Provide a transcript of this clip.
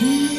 deep.